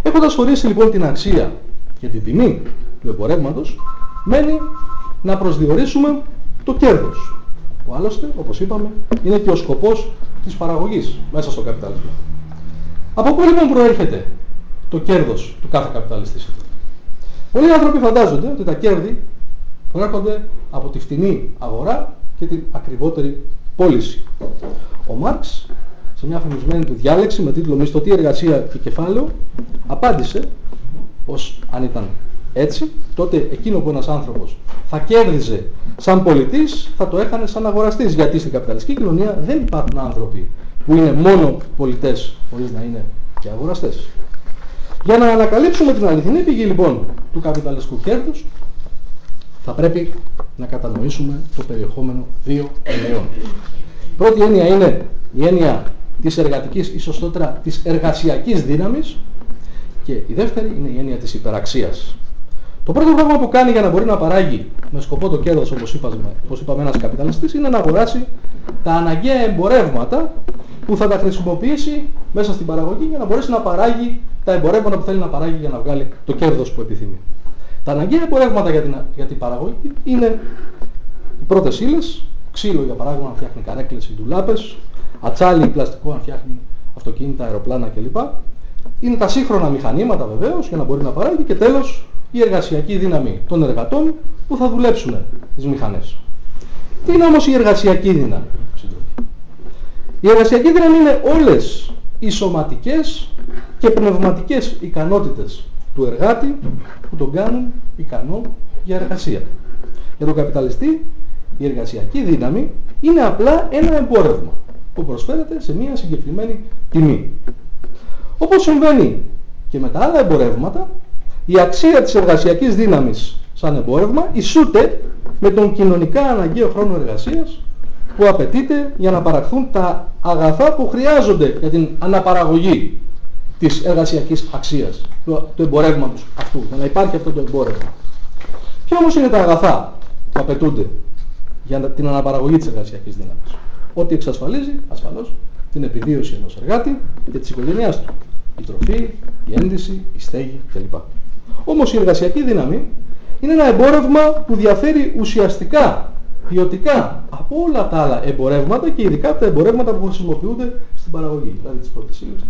Έχοντας ορίσει λοιπόν την αξία και την τιμή του εμπορεύματος, μένει να προσδιορίσουμε το κέρδος. Που άλλωστε, όπως είπαμε, είναι και ο σκοπός της παραγωγής μέσα στο καπιταλισμό. Από πού λοιπόν προέρχεται το κέρδος του κάθε καπιταλιστή; Πολλοί άνθρωποι φαντάζονται ότι τα κέρδη προέρχονται από τη φτηνή αγορά και την ακριβότερη πώληση. Ο Μάρξ, σε μια φημισμένη του διάλεξη με τίτλο «Μισθωτή εργασία και κεφάλαιο», απάντησε πως αν ήταν έτσι, τότε εκείνο που ένας άνθρωπος θα κέρδιζε σαν πολιτής, θα το έχανε σαν αγοραστής. Γιατί στην καπιταλιστική κοινωνία δεν υπάρχουν άνθρωποι που είναι μόνο πολιτές, χωρίς να είναι και αγοραστές. Για να ανακαλύψουμε την αληθινή πηγή λοιπόν του καπιταλιστικού κέρδους, θα πρέπει να κατανοήσουμε το περιεχόμενο δύο ενιών. Η πρώτη έννοια είναι η έννοια της εργατικής ή σωστότερα της εργασιακής δύναμης και η δεύτερη είναι η έννοια της υπεραξίας. Το πρώτο πράγμα που κάνει για να μπορεί να παράγει με σκοπό το κέρδος όπως είπαμε, όπως είπαμε ένας καπιταλιστής είναι να αγοράσει τα αναγκαία εμπορεύματα που θα τα χρησιμοποιήσει μέσα στην παραγωγή για να μπορέσει να παράγει τα εμπορεύματα που θέλει να παράγει για να βγάλει το κέρδος που επιθυμεί. Τα αναγκαία εμπορεύματα για την, για την παραγωγή είναι οι πρώτες ύλες, ξύλο για παράδειγμα να φτιάχνει καρέκλες ή ντουλάπες, ατσάλι πλαστικό να φτιάχνει αυτοκίνητα, αεροπλάνα κλπ. Είναι τα σύγχρονα μηχανήματα βεβαίως για να μπορεί να παράγει και τέλος η εργασιακή δύναμη των εργατών που θα δουλέψουν τις μηχανές. Τι είναι όμως η εργασιακή δύναμη; Η εργασιακή δύναμη είναι όλες οι σωματικές και πνευματικές ικανότητες του εργάτη που τον κάνουν ικανό για εργασία. Για τον καπιταλιστή η εργασιακή δύναμη είναι απλά ένα εμπόρευμα που προσφέρεται σε μια συγκεκριμένη τιμή. Όπως συμβαίνει και με τα άλλα εμπορεύματα, η αξία της εργασιακής δύναμης σαν εμπόρευμα ισούται με τον κοινωνικά αναγκαίο χρόνο εργασίας που απαιτείται για να παραχθούν τα αγαθά που χρειάζονται για την αναπαραγωγή της εργασιακής αξίας του, τους εμπορεύματος αυτού, για να υπάρχει αυτό το εμπόρευμα. Ποια όμως είναι τα αγαθά που απαιτούνται για την αναπαραγωγή της εργασιακής δύναμης; Ό,τι εξασφαλίζει ασφαλώς την επιβίωση ενός εργάτη και της οικογένειάς του. Η τροφή, η ένδυση, η στέγη κλπ. Όμως η εργασιακή δύναμη είναι ένα εμπόρευμα που διαφέρει ουσιαστικά, ποιοτικά από όλα τα άλλα εμπορεύματα και ειδικά από τα εμπορεύματα που χρησιμοποιούνται στην παραγωγή, δηλαδή τις πρώτες ύλες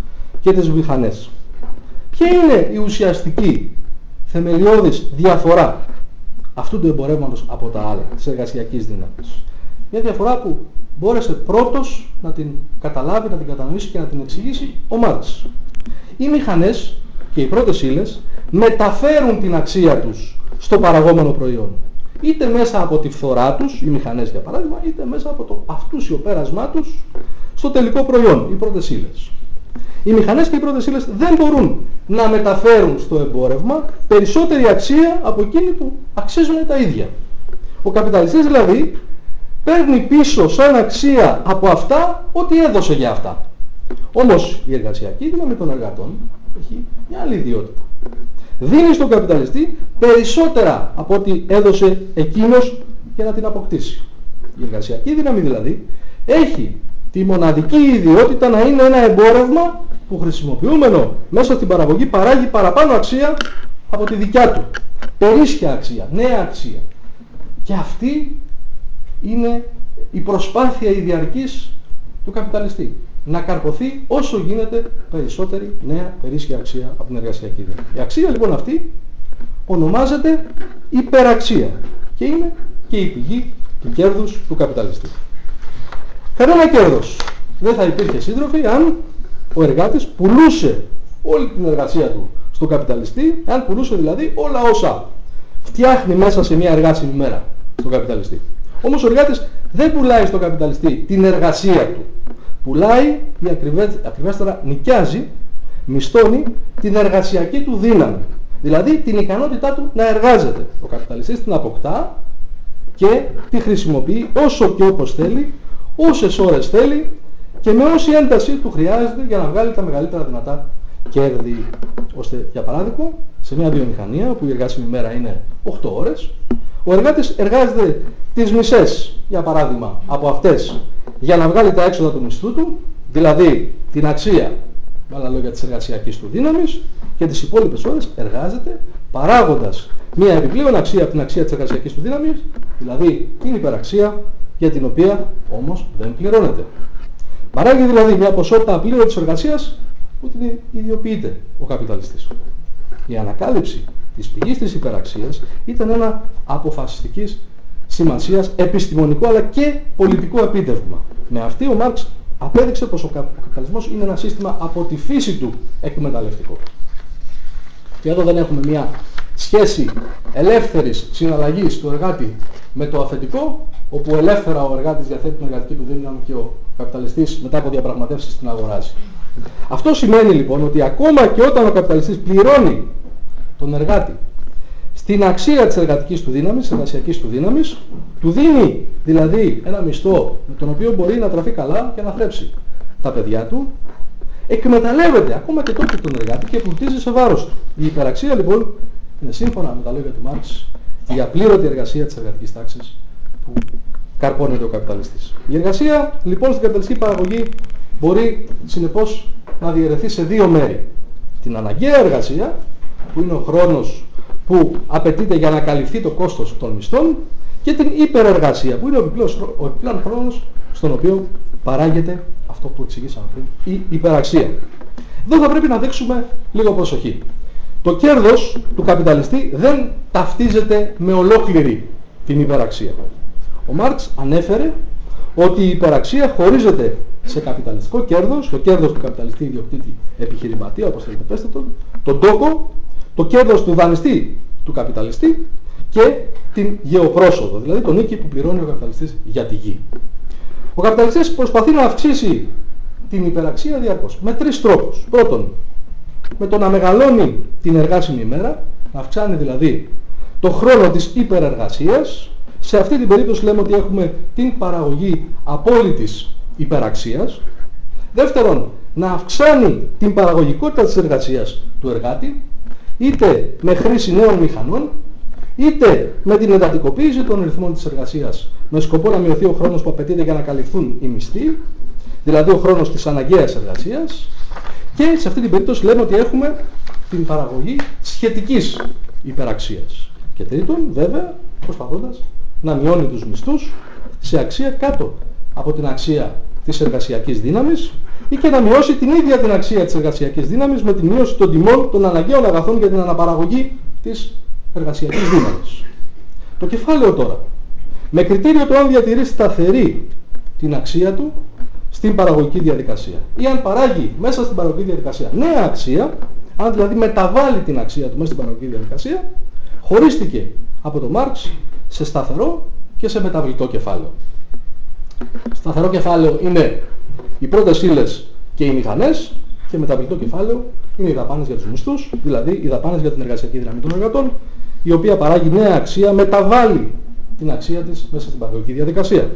και τις μηχανές. Ποια είναι η ουσιαστική θεμελιώδης διαφορά αυτού του εμπορεύματος από τα άλλα, της εργασιακής δύναμης; Μια διαφορά που μπόρεσε πρώτος να την καταλάβει, να την κατανοήσει και να την εξηγήσει ο Μάρξ. Οι μηχανές και οι πρώτες ύλες μεταφέρουν την αξία τους στο παραγόμενο προϊόν. Είτε μέσα από τη φθορά τους, οι μηχανές για παράδειγμα, είτε μέσα από το αυτούσιο πέρασμά τους στο τελικό προϊόν, οι πρώτες ύλες. Οι μηχανές και οι πρώτες ύλες δεν μπορούν να μεταφέρουν στο εμπόρευμα περισσότερη αξία από εκείνη που αξίζουν τα ίδια. Ο καπιταλιστής δηλαδή παίρνει πίσω σαν αξία από αυτά ό,τι έδωσε για αυτά. Όμως η εργασιακή δύναμη των εργατών έχει μια άλλη ιδιότητα. Δίνει στον καπιταλιστή περισσότερα από ό,τι έδωσε εκείνος για να την αποκτήσει. Η εργασιακή δύναμη δηλαδή έχει τη μοναδική ιδιότητα να είναι ένα εμπόρευμα που χρησιμοποιούμενο μέσα στην παραγωγή παράγει παραπάνω αξία από τη δικιά του. Περίσσια αξία, νέα αξία. Και αυτή είναι η προσπάθεια η διαρκής του καπιταλιστή. Να καρποθεί όσο γίνεται περισσότερη νέα περίσσια αξία από την εργασιακή δύναμη. Η αξία λοιπόν αυτή ονομάζεται υπεραξία και είναι και η πηγή του κέρδους του καπιταλιστή. Κανένα κέρδος δεν θα υπήρχε σύντροφοι αν ο εργάτης πουλούσε όλη την εργασία του στον καπιταλιστή, αν πουλούσε δηλαδή όλα όσα φτιάχνει μέσα σε μια εργάσιμη μέρα στον καπιταλιστή. Όμως ο εργάτης δεν πουλάει στον καπιταλιστή την εργασία του. Πουλάει ή ακριβέστερα νοικιάζει, μισθώνει την εργασιακή του δύναμη. Δηλαδή την ικανότητά του να εργάζεται. Ο καπιταλιστής την αποκτά και τη χρησιμοποιεί όσο και όπως θέλει, όσες ώρες θέλει και με όση ένταση του χρειάζεται για να βγάλει τα μεγαλύτερα δυνατά κέρδη. Ώστε, για παράδειγμα, σε μια βιομηχανία όπου η εργάσιμη μέρα είναι 8 ώρες, ο εργάτης εργάζεται τις μισές, για παράδειγμα, από αυτές για να βγάλει τα έξοδα του μισθού του, δηλαδή την αξία, με άλλα λόγια της εργασιακής του δύναμης και τις υπόλοιπες ώρες εργάζεται παράγοντας μια επιπλέον αξία από την αξία της εργασιακής του δύναμης, δηλαδή την υπεραξία για την οποία όμως δεν πληρώνεται. Παράγει δηλαδή μια ποσότητα απλήρωτης εργασίας που την ιδιοποιείται ο καπιταλιστής. Η ανακάλυψη της πηγής της υπεραξίας ήταν ένα αποφασιστικής σημασίας επιστημονικό αλλά και πολιτικό επίτευγμα. Με αυτή ο Μάρξ απέδειξε πως ο καπιταλισμός είναι ένα σύστημα από τη φύση του εκμεταλλευτικό. Και εδώ δεν έχουμε μια σχέση ελεύθερης συναλλαγής του εργάτη με το αφεντικό, όπου ελεύθερα ο εργάτης διαθέτει την εργατική του δύναμη και ο καπιταλιστής μετά από διαπραγματεύσεις την αγοράζει. Αυτό σημαίνει λοιπόν ότι ακόμα και όταν ο καπιταλιστής πληρώνει τον εργάτη στην αξία της εργατικής του δύναμης, της εργασιακής του δύναμης, του δίνει δηλαδή ένα μισθό με τον οποίο μπορεί να τραφεί καλά και να θρέψει τα παιδιά του, εκμεταλλεύεται ακόμα και τότε τον εργάτη και πλουτίζει σε βάρος του. Η υπεραξία λοιπόν είναι σύμφωνα με τα λόγια του Μάρξ η απλήρωτη εργασία της εργατικής τάξης που καρπώνεται ο καπιταλιστής. Η εργασία λοιπόν στην καπιταλιστική παραγωγή μπορεί συνεπώς να διαιρεθεί σε δύο μέρη. Την αναγκαία εργασία που είναι ο χρόνος που απαιτείται για να καλυφθεί το κόστος των μισθών και την υπερεργασία που είναι ο επιπλέον χρόνος στον οποίο παράγεται αυτό που εξηγήσαμε πριν, η υπεραξία. Εδώ θα πρέπει να δείξουμε λίγο προσοχή. Το κέρδος του καπιταλιστή δεν ταυτίζεται με ολόκληρη την υπεραξία. Ο Μάρξ ανέφερε ότι η υπεραξία χωρίζεται σε καπιταλιστικό κέρδος, το κέρδος του καπιταλιστή ιδιοκτήτη επιχειρηματία, όπως θέλετε πέστε τον, τον τόκο, το κέρδος του δανειστή του καπιταλιστή και την γεωπρόσοδο, δηλαδή τον νίκη που πληρώνει ο καπιταλιστής για τη γη. Ο καπιταλιστής προσπαθεί να αυξήσει την υπεραξία διαρκώς με τρεις τρόπους. Πρώτον, με το να μεγαλώνει την εργάσιμη ημέρα, να αυξάνει δηλαδή το χρόνο της υπερεργασίας. Σε αυτή την περίπτωση λέμε ότι έχουμε την παραγωγή απόλυτης υπεραξίας. Δεύτερον, να αυξάνει την παραγωγικότητα της εργασίας του εργάτη, είτε με χρήση νέων μηχανών, είτε με την εντατικοποίηση των ρυθμών της εργασίας, με σκοπό να μειωθεί ο χρόνος που απαιτείται για να καλυφθούν οι μισθοί, δηλαδή ο χρόνος της αναγκαίας εργασίας, και σε αυτή την περίπτωση λέμε ότι έχουμε την παραγωγή σχετικής υπεραξίας. Και τρίτον, βέβαια, προσπαθώντας να μειώνει τους μισθούς σε αξία κάτω από την αξία της εργασιακής δύναμης ή και να μειώσει την ίδια την αξία της εργασιακής δύναμης με τη μείωση των τιμών των αναγκαίων αγαθών για την αναπαραγωγή της εργασιακής δύναμης. Το κεφάλαιο τώρα. Με κριτήριο το αν διατηρεί σταθερή την αξία του στην παραγωγική διαδικασία. Ή αν παράγει μέσα στην παραγωγική διαδικασία νέα αξία, αν δηλαδή μεταβάλει την αξία του μέσα στην παραγωγική διαδικασία, χωρίστηκε από τον Μάρξ σε σταθερό και σε μεταβλητό κεφάλαιο. Σταθερό κεφάλαιο είναι οι πρώτες ύλες και οι μηχανές και μεταβλητό κεφάλαιο είναι οι δαπάνες για τους μισθούς, δηλαδή οι δαπάνες για την εργασιακή δύναμη των εργατών, η οποία παράγει νέα αξία, μεταβάλει την αξία της μέσα στην παραγωγική διαδικασία.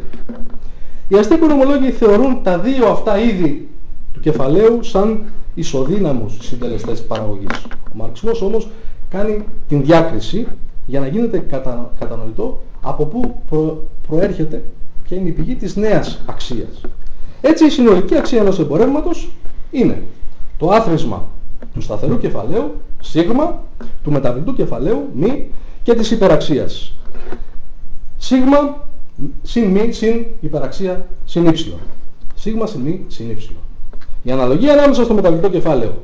Οι αστεί οικονομολόγοι θεωρούν τα δύο αυτά είδη του κεφαλαίου σαν ισοδύναμους συντελεστές της παραγωγής. Ο μαρξισμός όμως κάνει την διάκριση για να γίνεται κατα... κατανοητό από πού προέρχεται και είναι η πηγή της νέας αξίας. Έτσι η συνολική αξία ενός εμπορεύματος είναι το άθροισμα του σταθερού κεφαλαίου, σίγμα, του μεταβλητού κεφαλαίου, μη και της υπεραξίας. Σίγμα συν μη συν υπεραξία συν ύψιλο. Σίγμα συν μη συν ύψιλο. Η αναλογία ανάμεσα στο μεταβλητό κεφάλαιο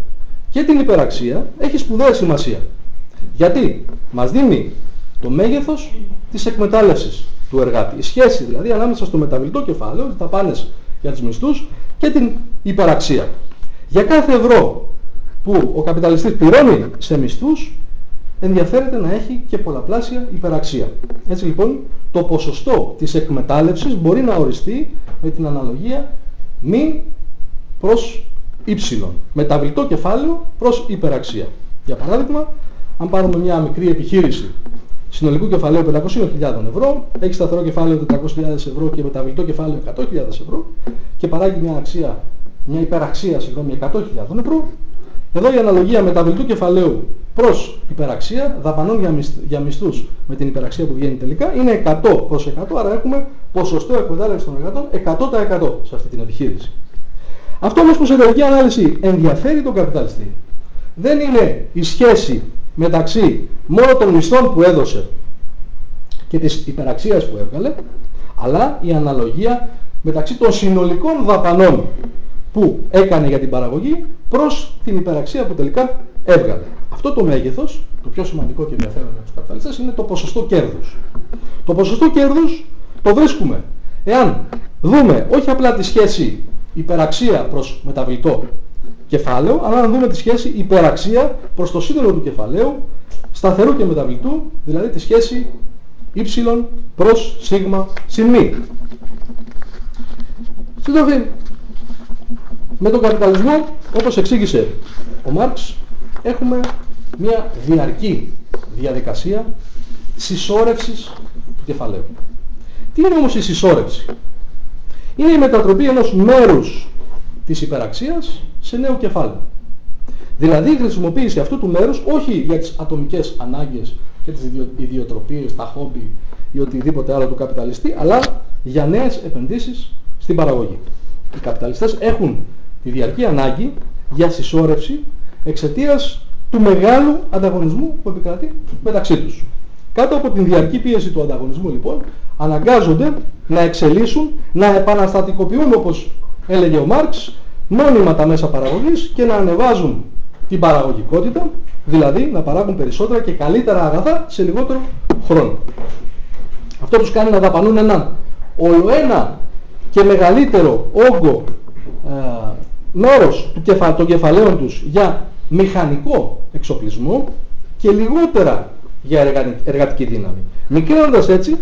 και την υπεραξία έχει σπουδαία σημασία. Γιατί μας δίνει το μέγεθος της εκμετάλλευσης του εργάτη. Η σχέση δηλαδή ανάμεσα στο μεταβλητό κεφάλαιο, τα πάνες για τους μισθούς και την υπεραξία. Για κάθε ευρώ που ο καπιταλιστής πληρώνει σε μισθούς, ενδιαφέρεται να έχει και πολλαπλάσια υπεραξία. Έτσι λοιπόν το ποσοστό της εκμετάλλευσης μπορεί να οριστεί με την αναλογία μη προς ύψιλον. Μεταβλητό κεφάλαιο προς υπεραξία. Για παράδειγμα, αν πάρουμε μια μικρή επιχείρηση συνολικού κεφαλαίου 500.000 ευρώ, έχει σταθερό κεφάλαιο 400.000 ευρώ και μεταβλητό κεφάλαιο 100.000 ευρώ και παράγει μια αξία, μια υπεραξία συγγνώμη 100.000 ευρώ, εδώ η αναλογία μεταβλητού κεφαλαίου προς υπεραξία, δαπανών για, μισθ, για μισθούς με την υπεραξία που βγαίνει τελικά, είναι 100 προς 100, άρα έχουμε ποσοστό εκμετάλλευσης των εργατών 100% σε αυτή την επιχείρηση. Αυτό όμως που σε τελική ανάλυση ενδιαφέρει τον καπιταλιστή δεν είναι η σχέση μεταξύ μόνο των μισθών που έδωσε και της υπεραξίας που έβγαλε, αλλά η αναλογία μεταξύ των συνολικών δαπανών που έκανε για την παραγωγή προς την υπεραξία που τελικά έβγαλε. Αυτό το μέγεθος, το πιο σημαντικό και ενδιαφέρον για τους καπιταλιστές, είναι το ποσοστό κέρδους. Το ποσοστό κέρδους το βρίσκουμε εάν δούμε όχι απλά τη σχέση υπεραξία προς μεταβλητό κεφάλαιο, αλλά να δούμε τη σχέση υπεραξία προς το σύνολο του κεφαλαίου, σταθερού και μεταβλητού, δηλαδή τη σχέση y προς σίγμα συν μη. Σύντροφοι, με τον καπιταλισμό, όπως εξήγησε ο Μάρξ, έχουμε μια διαρκή διαδικασία συσσόρευσης του κεφαλαίου. Τι είναι όμως η συσσόρευση; Είναι η μετατροπή ενός μέρους της υπεραξίας σε νέο κεφάλαιο. Δηλαδή η χρησιμοποίηση αυτού του μέρους όχι για τις ατομικές ανάγκες και τις ιδιοτροπίες, τα χόμπι ή οτιδήποτε άλλο του καπιταλιστή, αλλά για νέες επενδύσεις στην παραγωγή. Οι καπιταλιστές έχουν τη διαρκή ανάγκη για συσσόρευση εξαιτίας του μεγάλου ανταγωνισμού που επικρατεί μεταξύ τους. Κάτω από την διαρκή πίεση του ανταγωνισμού λοιπόν αναγκάζονται να εξελίσσουν, να επαναστατικοποιούν όπως έλεγε ο Μάρξ μόνιμα τα μέσα παραγωγής και να ανεβάζουν την παραγωγικότητα, δηλαδή να παράγουν περισσότερα και καλύτερα αγαθά σε λιγότερο χρόνο. Αυτό τους κάνει να δαπανούν έναν ολοένα και μεγαλύτερο όγκο ε, μέρος του κεφα, των κεφαλαίων τους για μηχανικό εξοπλισμό και λιγότερα για εργατική δύναμη. Μικραίνοντας έτσι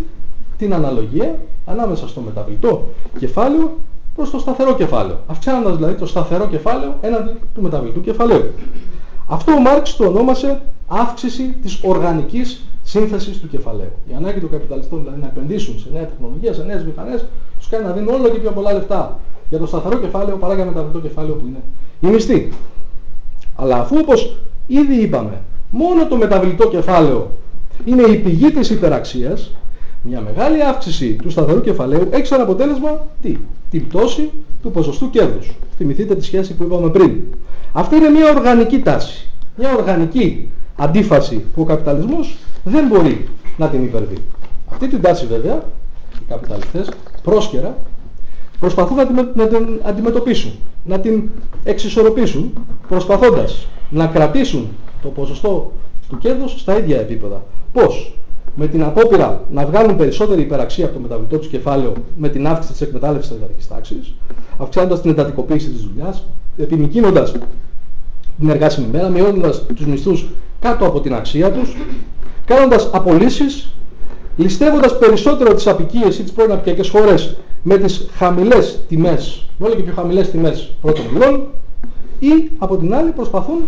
την αναλογία ανάμεσα στο μεταβλητό κεφάλαιο προς το σταθερό κεφάλαιο. Αυξάνοντας δηλαδή το σταθερό κεφάλαιο έναντι του μεταβλητού κεφαλαίου. Αυτό ο Μάρξ το ονόμασε αύξηση της οργανικής σύνθεσης του κεφαλαίου. Η ανάγκη των καπιταλιστών δηλαδή να επενδύσουν σε νέα τεχνολογία, σε νέες μηχανές, τους κάνει να δίνουν όλο και πιο πολλά λεφτά για το σταθερό κεφάλαιο παρά για μεταβλητό κεφάλαιο που είναι η μισθή. Αλλά αφού όπως ήδη είπαμε, μόνο το μεταβλητό κεφάλαιο είναι η πηγή της υπεραξίας, μια μεγάλη αύξηση του σταθερού κεφαλαίου έχει σαν αποτέλεσμα τι, την πτώση του ποσοστού κέρδους. Θυμηθείτε τη σχέση που είπαμε πριν. Αυτή είναι μια οργανική τάση, μια οργανική αντίφαση που ο καπιταλισμός δεν μπορεί να την υπερβεί. Αυτή την τάση βέβαια οι καπιταλιστές πρόσκαιρα προσπαθούν να την αντιμετωπίσουν, να την εξισορροπήσουν, προσπαθώντας να κρατήσουν το ποσοστό του κέρδους στα ίδια επίπεδα. Πώς; Με την απόπειρα να βγάλουν περισσότερη υπεραξία από το μεταβλητό τους κεφάλαιο με την αύξηση της εκμετάλλευσης της εργατικής τάξης, αυξάνοντας την εντατικοποίηση της δουλειάς, επιμηκύνοντας την εργάσιμη μέρα, μειώνοντας τους μισθούς κάτω από την αξία τους, κάνοντας απολύσεις, ληστεύοντας περισσότερο τις απικίες ή τις πρώην απικιακές χώρες με τις χαμηλές τιμές, όλο και πιο χαμηλές τιμές πρώτων υλών ή από την άλλη προσπαθούν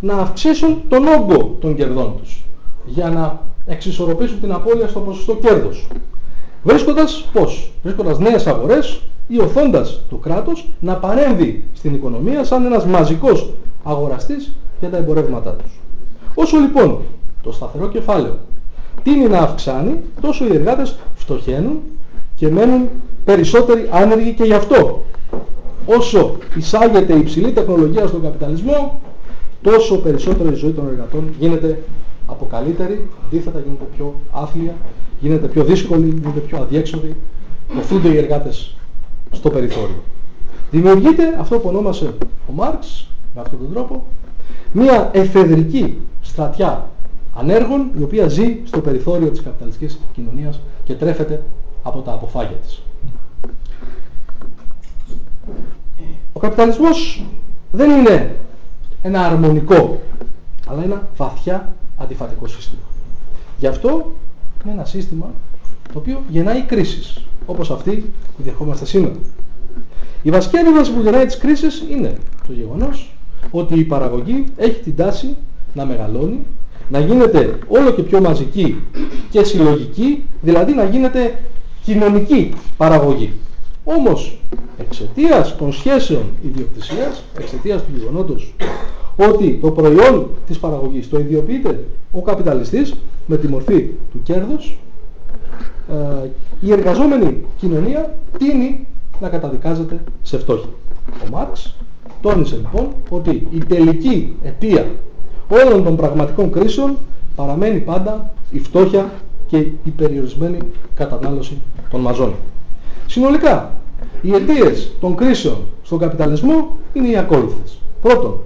να αυξήσουν τον όγκο των κερδών τους για να εξισορροπήσουν την απώλεια στο ποσοστό κέρδος. Βρίσκοντας πώς, βρίσκοντας νέες αγορές ή οθώντας το κράτος να παρέμβει στην οικονομία σαν ένας μαζικός αγοραστής για τα εμπορεύματά τους. Όσο λοιπόν το σταθερό κεφάλαιο τίνει να αυξάνει, τόσο οι εργάτες φτωχαίνουν και μένουν περισσότεροι άνεργοι και γι' αυτό όσο εισάγεται υψηλή τεχνολογία στον καπιταλισμό, τόσο περισσότερο η ζωή των εργατών γίνεται αποκαλύτερη, αντίθετα γίνεται πιο άθλια, γίνεται πιο δύσκολη, γίνεται πιο αδιέξοδη, οφούνται οι εργάτες στο περιθώριο. Δημιουργείται αυτό που ονόμασε ο Μάρξ, με αυτόν τον τρόπο, μια εφεδρική στρατιά ανέργων, η οποία ζει στο περιθώριο της καπιταλιστικής κοινωνίας και τρέφεται από τα αποφάγια της. Ο καπιταλισμός δεν είναι ένα αρμονικό, αλλά ένα βαθιά αντιφατικό σύστημα. Γι' αυτό είναι ένα σύστημα το οποίο γεννάει κρίσεις, όπως αυτή που δεχόμαστε σήμερα. Η βασική αντίδραση που γεννάει τις κρίσεις είναι το γεγονός ότι η παραγωγή έχει την τάση να μεγαλώνει, να γίνεται όλο και πιο μαζική και συλλογική, δηλαδή να γίνεται κοινωνική παραγωγή. Όμως, εξαιτίας των σχέσεων ιδιοκτησίας, εξαιτίας του γεγονότος ότι το προϊόν της παραγωγής το ιδιοποιείται ο καπιταλιστής με τη μορφή του κέρδους, ε, η εργαζόμενη κοινωνία τίνει να καταδικάζεται σε φτώχεια. Ο Μάρξ τόνισε λοιπόν ότι η τελική αιτία όλων των πραγματικών κρίσεων παραμένει πάντα η φτώχεια και η περιορισμένη κατανάλωση των μαζών. Συνολικά, οι αιτίες των κρίσεων στον καπιταλισμό είναι οι ακόλουθες. Πρώτον,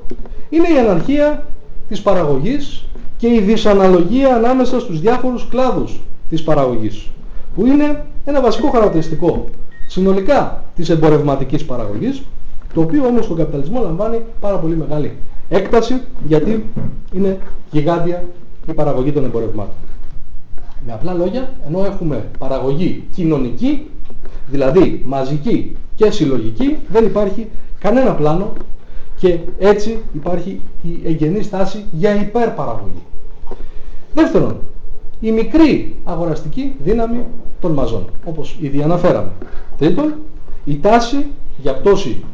είναι η αναρχία της παραγωγής και η δυσαναλογία ανάμεσα στους διάφορους κλάδους της παραγωγής, που είναι ένα βασικό χαρακτηριστικό συνολικά της εμπορευματικής παραγωγής, το οποίο όμως στον καπιταλισμό λαμβάνει πάρα πολύ μεγάλη έκταση, γιατί είναι γιγάντια η παραγωγή των εμπορευμάτων. Με απλά λόγια, ενώ έχουμε παραγωγή κοινωνική, δηλαδή μαζική και συλλογική, δεν υπάρχει κανένα πλάνο και έτσι υπάρχει η εγγενή στάση για υπερπαραγωγή. Δεύτερον, η μικρή αγοραστική δύναμη των μαζών, όπως ήδη αναφέραμε. Τρίτον, η τάση για πτώση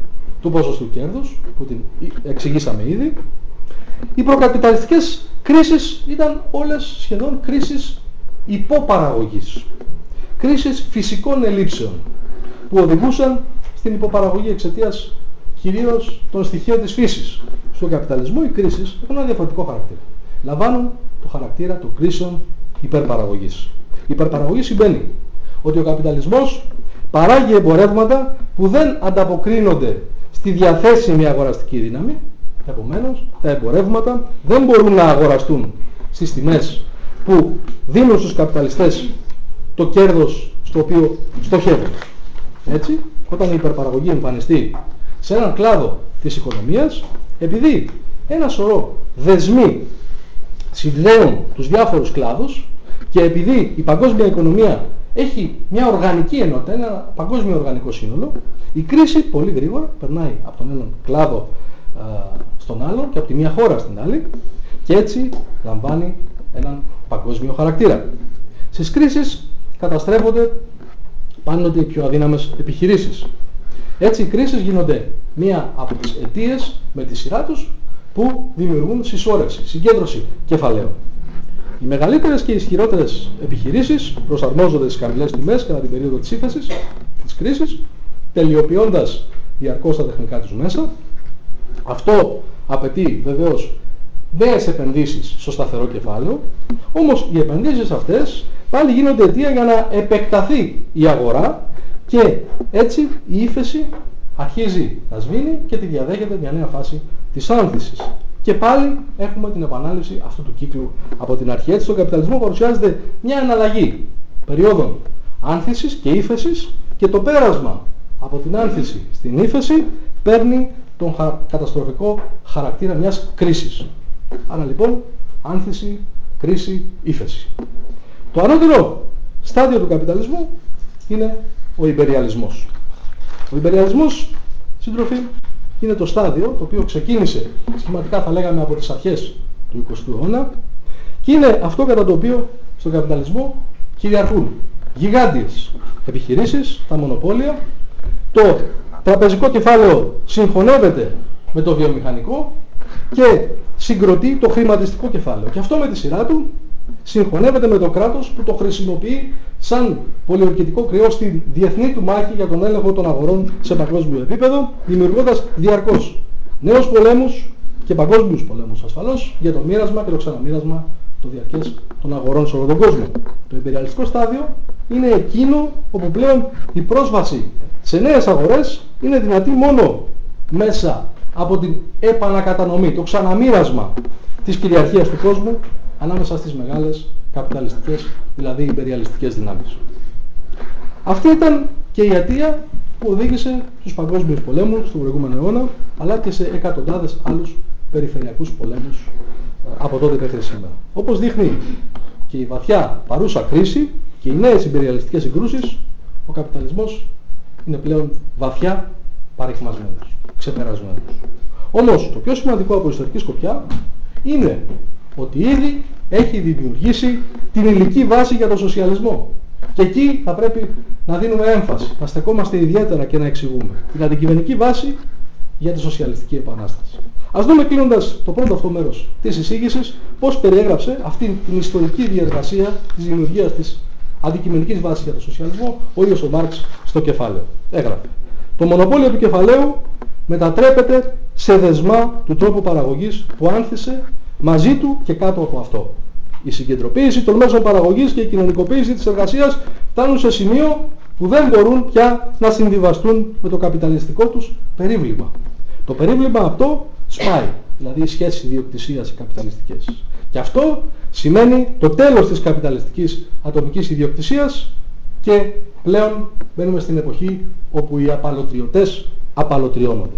του ποσοστού κέρδους, που την εξηγήσαμε ήδη. Οι προκαπιταλιστικές κρίσεις ήταν όλες σχεδόν κρίσεις υποπαραγωγής. Κρίσεις φυσικών ελλείψεων, που οδηγούσαν στην υποπαραγωγή εξαιτίας κυρίως των στοιχείων της φύσης. Στον καπιταλισμό οι κρίσεις έχουν ένα διαφορετικό χαρακτήρα. Λαμβάνουν το χαρακτήρα των κρίσεων υπερπαραγωγής. Η υπερπαραγωγή σημαίνει ότι ο καπιταλισμός παράγει εμπορεύματα που δεν ανταποκρίνονται στη διαθέσιμη αγοραστική δύναμη. Επομένως, τα εμπορεύματα δεν μπορούν να αγοραστούν στις τιμές που δίνουν στους καπιταλιστές το κέρδος στο οποίο στοχεύουν. Έτσι, όταν η υπερπαραγωγή εμφανιστεί σε έναν κλάδο της οικονομίας, επειδή ένα σωρό δεσμοί συνδέουν τους διάφορους κλάδους και επειδή η παγκόσμια οικονομία έχει μια οργανική ενότητα, ένα παγκόσμιο οργανικό σύνολο, η κρίση πολύ γρήγορα περνάει από τον έναν κλάδο α, στον άλλο και από τη μία χώρα στην άλλη και έτσι λαμβάνει έναν παγκόσμιο χαρακτήρα. Στις κρίσεις καταστρέφονται πάντοτε οι πιο αδύναμες επιχειρήσεις. Έτσι οι κρίσεις γίνονται μία από τις αιτίες με τη σειρά τους που δημιουργούν συσσόρευση, συγκέντρωση κεφαλαίων. Οι μεγαλύτερες και ισχυρότερες επιχειρήσεις προσαρμόζονται στις χαμηλές τιμές κατά την περίοδο της ύφεσης, της κρίσης, τελειοποιώντας διαρκώς τα τεχνικά τους μέσα. Αυτό απαιτεί βεβαίως νέες επενδύσεις στο σταθερό κεφάλαιο, όμως οι επενδύσεις αυτές πάλι γίνονται αιτία για να επεκταθεί η αγορά και έτσι η ύφεση αρχίζει να σβήνει και τη διαδέχεται μια νέα φάση της άνθησης. Και πάλι έχουμε την επανάληψη αυτού του κύκλου από την αρχή. Έτσι στον καπιταλισμό παρουσιάζεται μια αναλλαγή περιόδων άνθησης και ύφεσης και το πέρασμα από την άνθηση στην ύφεση παίρνει τον καταστροφικό χαρακτήρα μιας κρίσης. Άρα λοιπόν άνθηση, κρίση, ύφεση. Το ανώτερο στάδιο του καπιταλισμού είναι ο υπεριαλισμός. Ο υπεριαλισμός, σύντροφοι, είναι το στάδιο το οποίο ξεκίνησε σχηματικά θα λέγαμε από τις αρχές του 20ου αιώνα και είναι αυτό κατά το οποίο στον καπιταλισμό κυριαρχούν γιγάντιες επιχειρήσεις, τα μονοπόλια, το τραπεζικό κεφάλαιο συγχωνεύεται με το βιομηχανικό και συγκροτεί το χρηματιστικό κεφάλαιο. Και αυτό με τη σειρά του συγχωνεύεται με το κράτος που το χρησιμοποιεί σαν πολιορκητικό κρυό στη διεθνή του μάχη για τον έλεγχο των αγορών σε παγκόσμιο επίπεδο, δημιουργώντας διαρκώς νέους πολέμους και παγκόσμιους πολέμους ασφαλώς για το μοίρασμα και το ξαναμοίρασμα το διαρκές των αγορών σε όλο τον κόσμο. Το υπεριαλιστικό στάδιο είναι εκείνο όπου πλέον η πρόσβαση σε νέες αγορές είναι δυνατή μόνο μέσα από την επανακατανομή, το ξαναμοίρασμα της κυριαρχίας του κόσμου ανάμεσα στις μεγάλες καπιταλιστικές, δηλαδή υπεριαλιστικές δυνάμεις. Αυτή ήταν και η αιτία που οδήγησε στους παγκόσμιους πολέμους στον προηγούμενο αιώνα, αλλά και σε εκατοντάδες άλλους περιφερειακούς πολέμους ε, από τότε μέχρι σήμερα. Όπως δείχνει και η βαθιά παρούσα κρίση και οι νέες υπεριαλιστικές συγκρούσεις, ο καπιταλισμός είναι πλέον βαθιά παριχμασμένους, ξεπερασμένους. Όμως το πιο σημαντικό από ιστορική σκοπιά είναι ότι ήδη έχει δημιουργήσει την υλική βάση για τον σοσιαλισμό. Και εκεί θα πρέπει να δίνουμε έμφαση, να στεκόμαστε ιδιαίτερα και να εξηγούμε. Την αντικειμενική βάση για τη σοσιαλιστική επανάσταση. Ας δούμε κλείνοντας το πρώτο αυτό μέρος της εισήγησης πώς περιέγραψε αυτή την ιστορική διεργασία της δημιουργίας της αντικειμενικής βάσης για τον σοσιαλισμό ο ίδιος ο Μάρξ στο κεφάλαιο. Έγραφε. Το μονοπόλιο του κεφαλαίου μετατρέπεται σε δεσμά του τρόπου παραγωγής που άνθησε μαζί του και κάτω από αυτό. Η συγκεντροποίηση των μέσων παραγωγής και η κοινωνικοποίηση της εργασίας φτάνουν σε σημείο που δεν μπορούν πια να συμβιβαστούν με το καπιταλιστικό τους περίβλημα. Το περίβλημα αυτό σπάει, δηλαδή οι σχέσεις ιδιοκτησίας καπιταλιστικές. Και αυτό σημαίνει το τέλος της καπιταλιστικής ατομικής ιδιοκτησίας και πλέον μπαίνουμε στην εποχή όπου οι απαλωτριωτές απαλωτριώνονται.